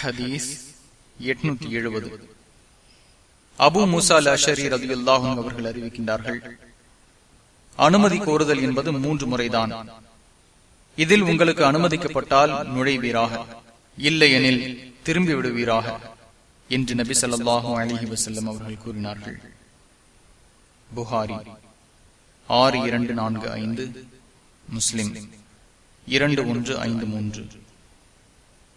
ஹதீஸ் எட்நூத்தி எழுபது அபு முசால் அஷரி அல்லாஹும் அவர்கள் அறிவிக்கின்றார்கள் அனுமதி கோருதல் என்பது மூன்று முறைதான். இதில் உங்களுக்கு அனுமதிக்கப்பட்டால் நுழைவீராக. இல்லையெனில் திரும்பி விடுவீராக என்று நபி சொல்லாஹு அலிஹி வசல்லம் அவர்கள் கூறினார்கள். புகாரி ஆறு இரண்டு நான்கு ஐந்து முஸ்லிம் இரண்டு ஒன்று ஐந்து மூன்று.